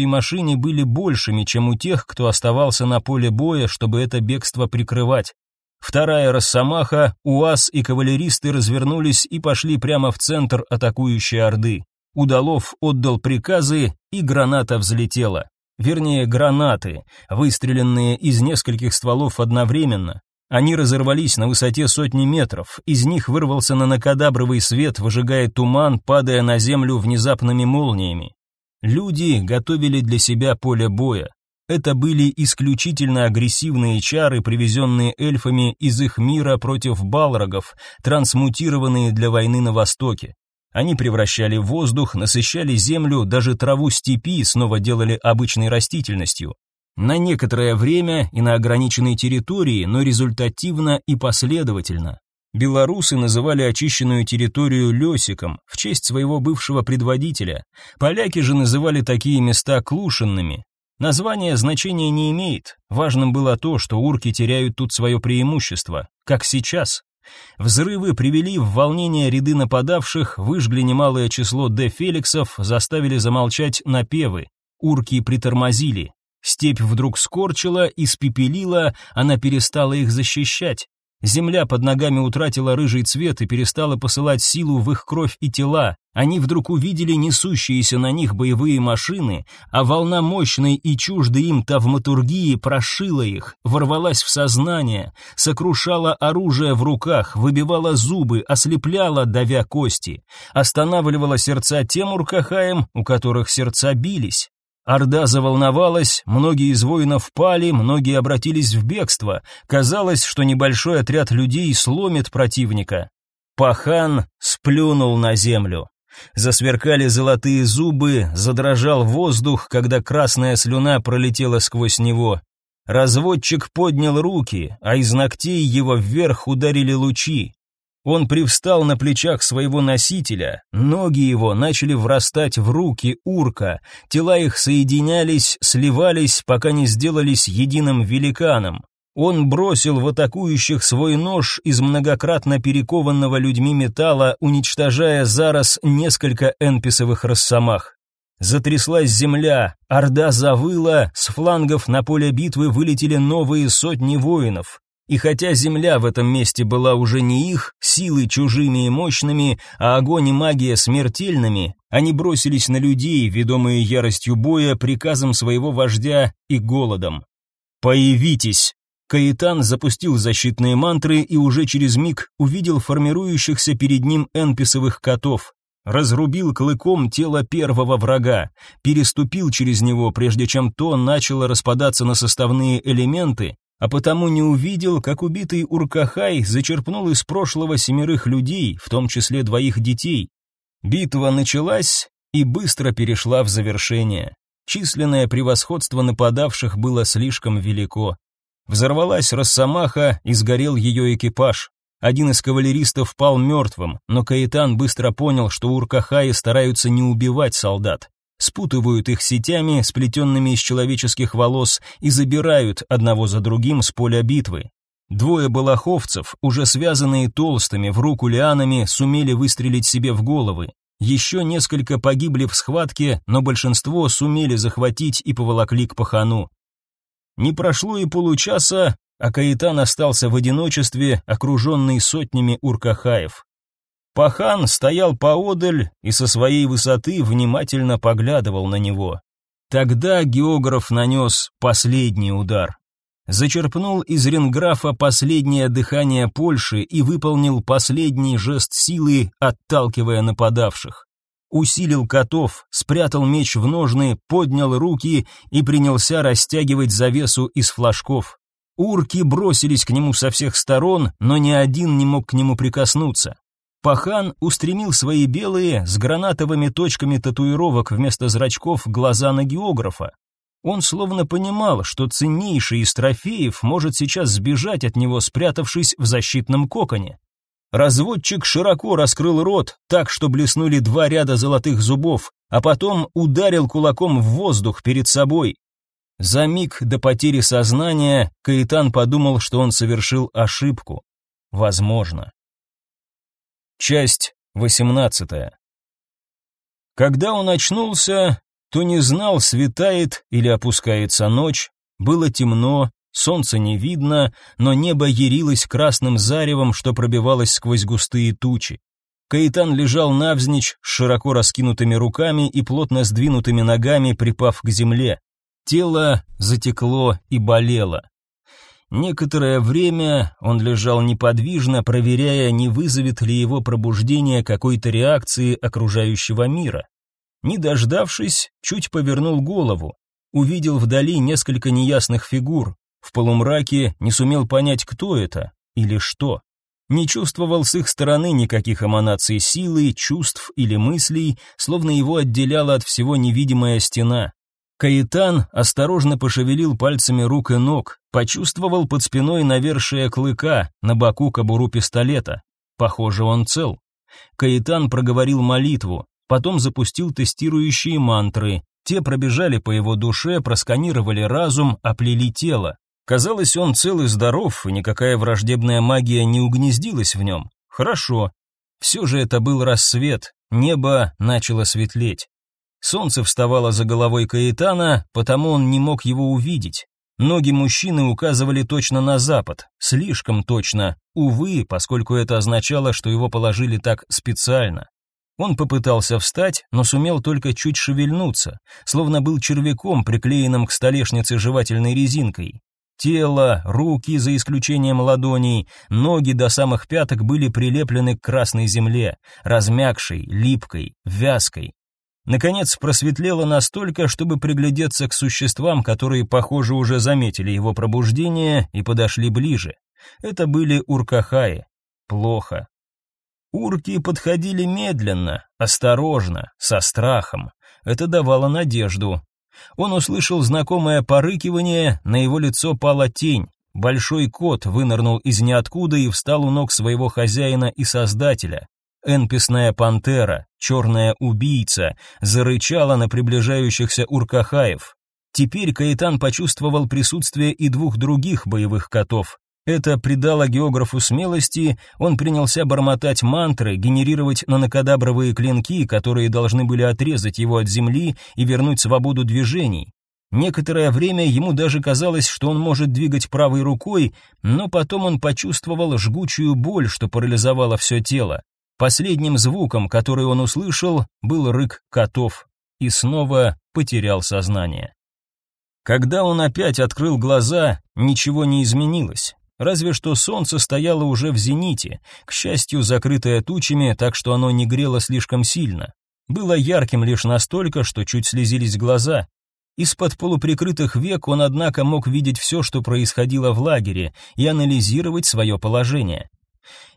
машине были большими, чем у тех, кто оставался на поле боя, чтобы это бегство прикрывать. Вторая Росомаха, УАЗ и кавалеристы развернулись и пошли прямо в центр атакующей Орды. Удалов отдал приказы, и граната взлетела вернее гранаты, выстреленные из нескольких стволов одновременно. Они разорвались на высоте сотни метров, из них вырвался нанокадабровый свет, выжигая туман, падая на землю внезапными молниями. Люди готовили для себя поле боя. Это были исключительно агрессивные чары, привезенные эльфами из их мира против балрогов, трансмутированные для войны на Востоке. Они превращали воздух, насыщали землю, даже траву степи снова делали обычной растительностью. На некоторое время и на ограниченной территории, но результативно и последовательно. Белорусы называли очищенную территорию Лёсиком в честь своего бывшего предводителя. Поляки же называли такие места клушенными. Название значения не имеет. Важным было то, что урки теряют тут свое преимущество, как сейчас. Взрывы привели в волнение ряды нападавших, выжгли немалое число де-феликсов, заставили замолчать напевы. Урки притормозили. Степь вдруг скорчила, испепелила, она перестала их защищать. Земля под ногами утратила рыжий цвет и перестала посылать силу в их кровь и тела. Они вдруг увидели несущиеся на них боевые машины, а волна мощной и чуждой им тавматургии прошила их, ворвалась в сознание, сокрушала оружие в руках, выбивала зубы, ослепляла, давя кости, останавливала сердца тем уркахаем, у которых сердца бились. Орда заволновалась, многие из воинов пали, многие обратились в бегство. Казалось, что небольшой отряд людей сломит противника. Пахан сплюнул на землю. Засверкали золотые зубы, задрожал воздух, когда красная слюна пролетела сквозь него. Разводчик поднял руки, а из ногтей его вверх ударили лучи. Он привстал на плечах своего носителя, ноги его начали врастать в руки урка, тела их соединялись, сливались, пока не сделались единым великаном. Он бросил в атакующих свой нож из многократно перекованного людьми металла, уничтожая зараз несколько энписовых росомах. Затряслась земля, орда завыла, с флангов на поле битвы вылетели новые сотни воинов. И хотя земля в этом месте была уже не их, силы чужими и мощными, а огонь и магия смертельными, они бросились на людей, ведомые яростью боя, приказом своего вождя и голодом. «Появитесь!» Каитан запустил защитные мантры и уже через миг увидел формирующихся перед ним энписовых котов. Разрубил клыком тело первого врага, переступил через него, прежде чем то начало распадаться на составные элементы, а потому не увидел, как убитый Уркахай зачерпнул из прошлого семерых людей, в том числе двоих детей. Битва началась и быстро перешла в завершение. Численное превосходство нападавших было слишком велико. Взорвалась Росомаха и сгорел ее экипаж. Один из кавалеристов пал мертвым, но Каэтан быстро понял, что Уркахаи стараются не убивать солдат спутывают их сетями, сплетенными из человеческих волос, и забирают одного за другим с поля битвы. Двое балаховцев, уже связанные толстыми в руку лианами, сумели выстрелить себе в головы. Еще несколько погибли в схватке, но большинство сумели захватить и поволокли к пахану. Не прошло и получаса, а Каитан остался в одиночестве, окруженный сотнями уркахаев. Пахан стоял поодаль и со своей высоты внимательно поглядывал на него. Тогда географ нанес последний удар. зачерпнул из ренграфа последнее дыхание Польши и выполнил последний жест силы, отталкивая нападавших. Усилил котов, спрятал меч в ножны, поднял руки и принялся растягивать завесу из флажков. Урки бросились к нему со всех сторон, но ни один не мог к нему прикоснуться. Пахан устремил свои белые с гранатовыми точками татуировок вместо зрачков глаза на географа. Он словно понимал, что ценнейший из трофеев может сейчас сбежать от него, спрятавшись в защитном коконе. Разводчик широко раскрыл рот, так что блеснули два ряда золотых зубов, а потом ударил кулаком в воздух перед собой. За миг до потери сознания Каитан подумал, что он совершил ошибку. Возможно. Часть восемнадцатая. Когда он очнулся, то не знал, светает или опускается ночь, было темно, солнца не видно, но небо ярилось красным заревом, что пробивалось сквозь густые тучи. Каитан лежал навзничь с широко раскинутыми руками и плотно сдвинутыми ногами, припав к земле. Тело затекло и болело. Некоторое время он лежал неподвижно, проверяя, не вызовет ли его пробуждение какой-то реакции окружающего мира. Не дождавшись, чуть повернул голову, увидел вдали несколько неясных фигур. В полумраке не сумел понять, кто это или что. Не чувствовал с их стороны никаких эманаций силы, чувств или мыслей, словно его отделяла от всего невидимая стена. Каитан осторожно пошевелил пальцами рук и ног, почувствовал под спиной навершие клыка, на боку кобуру пистолета. Похоже, он цел. Каитан проговорил молитву, потом запустил тестирующие мантры. Те пробежали по его душе, просканировали разум, оплели тело. Казалось, он цел и здоров, и никакая враждебная магия не угнездилась в нем. Хорошо. Все же это был рассвет, небо начало светлеть. Солнце вставало за головой Каэтана, потому он не мог его увидеть. Ноги мужчины указывали точно на запад, слишком точно, увы, поскольку это означало, что его положили так специально. Он попытался встать, но сумел только чуть шевельнуться, словно был червяком, приклеенным к столешнице жевательной резинкой. Тело, руки, за исключением ладоней, ноги до самых пяток были прилеплены к красной земле, размякшей, липкой, вязкой. Наконец просветлело настолько, чтобы приглядеться к существам, которые, похоже, уже заметили его пробуждение и подошли ближе. Это были уркахаи. Плохо. Урки подходили медленно, осторожно, со страхом. Это давало надежду. Он услышал знакомое порыкивание, на его лицо пала тень. Большой кот вынырнул из ниоткуда и встал у ног своего хозяина и создателя. Энписная пантера, черная убийца, зарычала на приближающихся уркахаев. Теперь Каэтан почувствовал присутствие и двух других боевых котов. Это придало географу смелости, он принялся бормотать мантры, генерировать нанокадабровые клинки, которые должны были отрезать его от земли и вернуть свободу движений. Некоторое время ему даже казалось, что он может двигать правой рукой, но потом он почувствовал жгучую боль, что парализовало все тело. Последним звуком, который он услышал, был рык котов и снова потерял сознание. Когда он опять открыл глаза, ничего не изменилось. Разве что солнце стояло уже в зените, к счастью, закрытое тучами, так что оно не грело слишком сильно. Было ярким лишь настолько, что чуть слезились глаза. Из-под полуприкрытых век он, однако, мог видеть все, что происходило в лагере, и анализировать свое положение.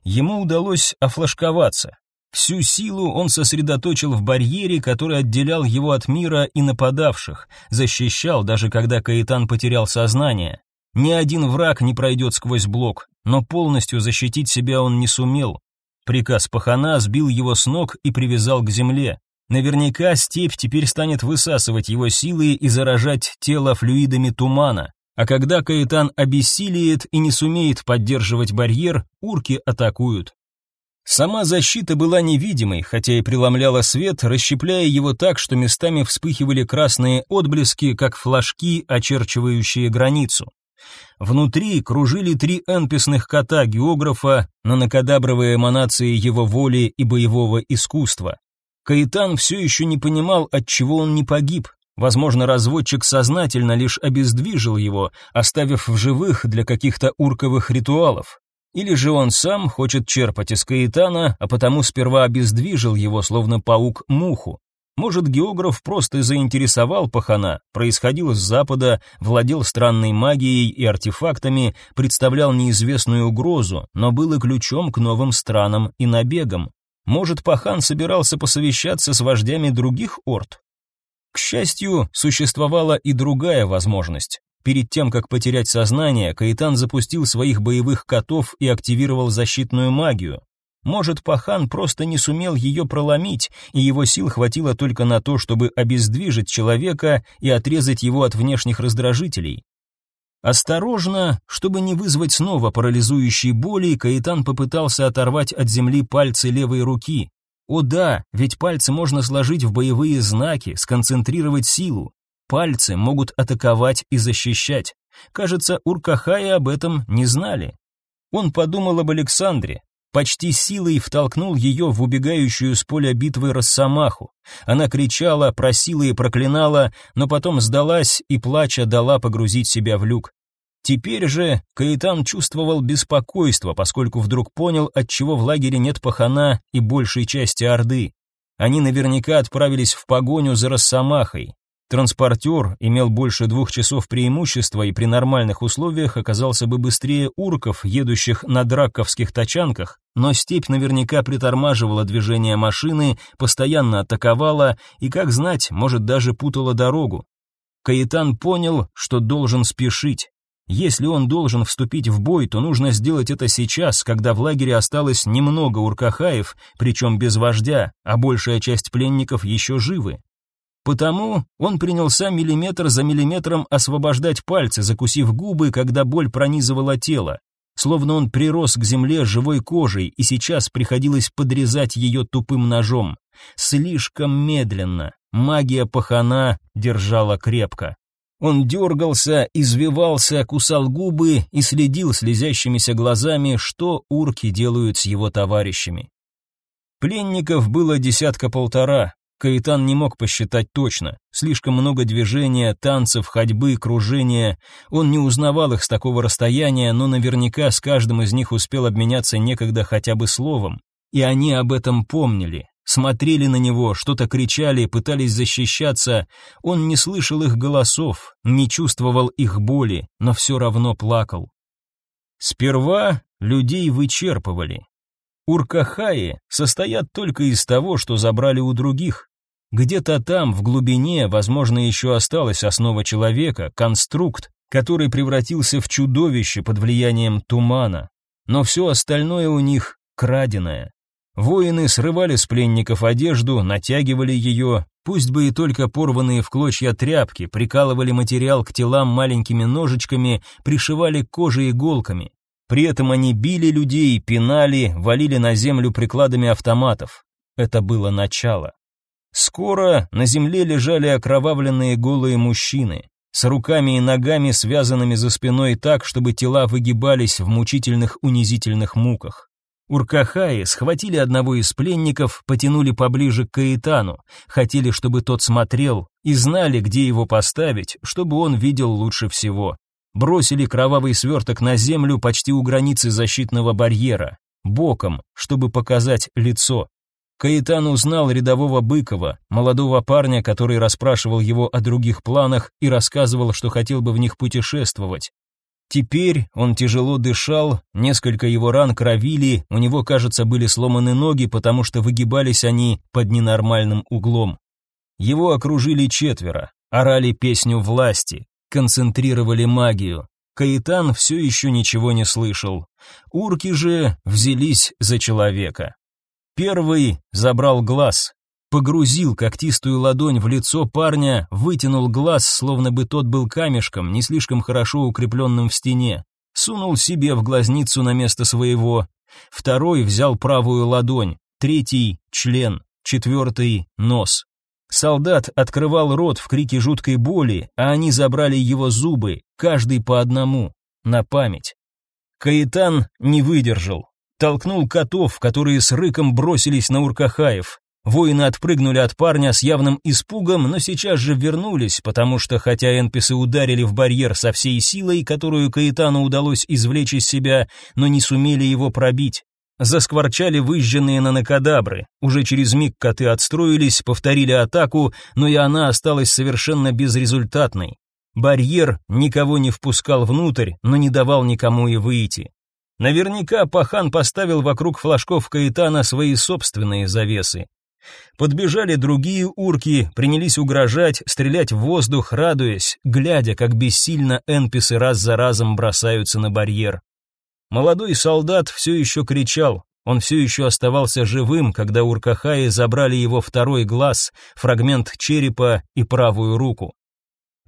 Ему удалось офлажковаться. Всю силу он сосредоточил в барьере, который отделял его от мира и нападавших, защищал, даже когда Каэтан потерял сознание. Ни один враг не пройдет сквозь блок, но полностью защитить себя он не сумел. Приказ пахана сбил его с ног и привязал к земле. Наверняка степь теперь станет высасывать его силы и заражать тело флюидами тумана. А когда Каэтан обессилиет и не сумеет поддерживать барьер, урки атакуют. Сама защита была невидимой, хотя и преломляла свет, расщепляя его так, что местами вспыхивали красные отблески, как флажки, очерчивающие границу. Внутри кружили три энписных кота географа, нанокадабровые эманации его воли и боевого искусства. Каитан все еще не понимал, от чего он не погиб. Возможно, разводчик сознательно лишь обездвижил его, оставив в живых для каких-то урковых ритуалов. Или же он сам хочет черпать из Каэтана, а потому сперва обездвижил его, словно паук муху. Может, географ просто заинтересовал пахана, происходил с запада, владел странной магией и артефактами, представлял неизвестную угрозу, но был и ключом к новым странам и набегам. Может, пахан собирался посовещаться с вождями других орд? К счастью, существовала и другая возможность. Перед тем, как потерять сознание, Каитан запустил своих боевых котов и активировал защитную магию. Может, Пахан просто не сумел ее проломить, и его сил хватило только на то, чтобы обездвижить человека и отрезать его от внешних раздражителей. Осторожно, чтобы не вызвать снова парализующей боли, Каитан попытался оторвать от земли пальцы левой руки. О да, ведь пальцы можно сложить в боевые знаки, сконцентрировать силу. Пальцы могут атаковать и защищать. Кажется, Уркахаи об этом не знали. Он подумал об Александре, почти силой втолкнул ее в убегающую с поля битвы Росомаху. Она кричала, просила и проклинала, но потом сдалась и, плача, дала погрузить себя в люк. Теперь же Каитан чувствовал беспокойство, поскольку вдруг понял, отчего в лагере нет пахана и большей части Орды. Они наверняка отправились в погоню за Росомахой. Транспортер имел больше двух часов преимущества и при нормальных условиях оказался бы быстрее урков, едущих на драковских тачанках, но степь наверняка притормаживала движение машины, постоянно атаковала и, как знать, может даже путала дорогу. Каитан понял, что должен спешить. Если он должен вступить в бой, то нужно сделать это сейчас, когда в лагере осталось немного уркахаев, причем без вождя, а большая часть пленников еще живы. Потому он принялся миллиметр за миллиметром освобождать пальцы, закусив губы, когда боль пронизывала тело. Словно он прирос к земле живой кожей, и сейчас приходилось подрезать ее тупым ножом. Слишком медленно. Магия пахана держала крепко. Он дергался, извивался, кусал губы и следил слезящимися глазами, что урки делают с его товарищами. Пленников было десятка-полтора, Каитан не мог посчитать точно. Слишком много движения, танцев, ходьбы, кружения. Он не узнавал их с такого расстояния, но наверняка с каждым из них успел обменяться некогда хотя бы словом. И они об этом помнили. Смотрели на него, что-то кричали, пытались защищаться. Он не слышал их голосов, не чувствовал их боли, но все равно плакал. Сперва людей вычерпывали. Уркахаи состоят только из того, что забрали у других. Где-то там, в глубине, возможно, еще осталась основа человека, конструкт, который превратился в чудовище под влиянием тумана. Но все остальное у них краденое. Воины срывали с пленников одежду, натягивали ее, пусть бы и только порванные в клочья тряпки, прикалывали материал к телам маленькими ножичками, пришивали кожей иголками. При этом они били людей, пинали, валили на землю прикладами автоматов. Это было начало. Скоро на земле лежали окровавленные голые мужчины, с руками и ногами, связанными за спиной так, чтобы тела выгибались в мучительных унизительных муках. Уркахаи схватили одного из пленников, потянули поближе к Каэтану, хотели, чтобы тот смотрел, и знали, где его поставить, чтобы он видел лучше всего. Бросили кровавый сверток на землю почти у границы защитного барьера, боком, чтобы показать лицо. Каэтан узнал рядового Быкова, молодого парня, который расспрашивал его о других планах и рассказывал, что хотел бы в них путешествовать. Теперь он тяжело дышал, несколько его ран кровили, у него, кажется, были сломаны ноги, потому что выгибались они под ненормальным углом. Его окружили четверо, орали песню власти, концентрировали магию. Каэтан все еще ничего не слышал. Урки же взялись за человека. Первый забрал глаз, погрузил когтистую ладонь в лицо парня, вытянул глаз, словно бы тот был камешком, не слишком хорошо укрепленным в стене, сунул себе в глазницу на место своего. Второй взял правую ладонь, третий — член, четвертый — нос. Солдат открывал рот в крике жуткой боли, а они забрали его зубы, каждый по одному, на память. Каитан не выдержал, толкнул котов, которые с рыком бросились на Уркахаев. Воины отпрыгнули от парня с явным испугом, но сейчас же вернулись, потому что хотя энписы ударили в барьер со всей силой, которую Каэтану удалось извлечь из себя, но не сумели его пробить. Заскворчали выжженные нанокадабры. Уже через миг коты отстроились, повторили атаку, но и она осталась совершенно безрезультатной. Барьер никого не впускал внутрь, но не давал никому и выйти. Наверняка Пахан поставил вокруг флажков Каэтана свои собственные завесы. Подбежали другие урки, принялись угрожать, стрелять в воздух, радуясь, глядя, как бессильно энписы раз за разом бросаются на барьер. Молодой солдат все еще кричал, он все еще оставался живым, когда уркахаи забрали его второй глаз, фрагмент черепа и правую руку.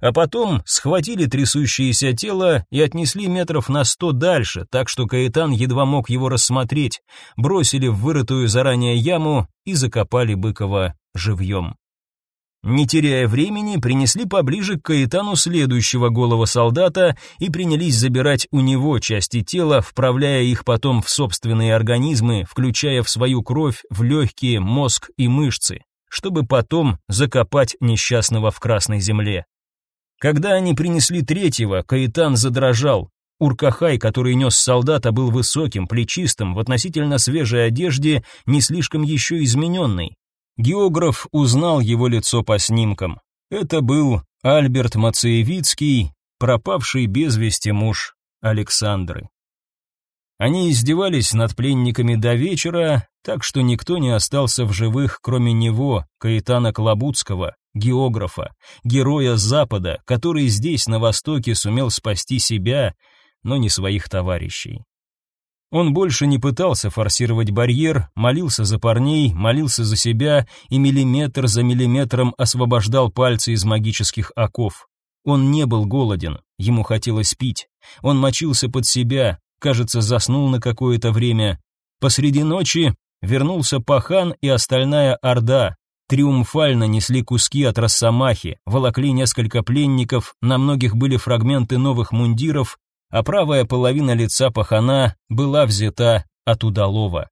А потом схватили трясущееся тело и отнесли метров на сто дальше, так что Каэтан едва мог его рассмотреть, бросили в вырытую заранее яму и закопали Быкова живьем. Не теряя времени, принесли поближе к Каэтану следующего голого солдата и принялись забирать у него части тела, вправляя их потом в собственные организмы, включая в свою кровь, в легкие, мозг и мышцы, чтобы потом закопать несчастного в красной земле. Когда они принесли третьего, Каитан задрожал. Уркахай, который нес солдата, был высоким, плечистым, в относительно свежей одежде, не слишком еще измененный. Географ узнал его лицо по снимкам. Это был Альберт Мацеевицкий, пропавший без вести муж Александры. Они издевались над пленниками до вечера, так что никто не остался в живых, кроме него, Каэтана Клобудского, географа, героя Запада, который здесь, на Востоке, сумел спасти себя, но не своих товарищей. Он больше не пытался форсировать барьер, молился за парней, молился за себя и миллиметр за миллиметром освобождал пальцы из магических оков. Он не был голоден, ему хотелось пить. Он мочился под себя, кажется, заснул на какое-то время. Посреди ночи вернулся Пахан и остальная орда, триумфально несли куски от росомахи, волокли несколько пленников, на многих были фрагменты новых мундиров, а правая половина лица пахана была взята от удалова.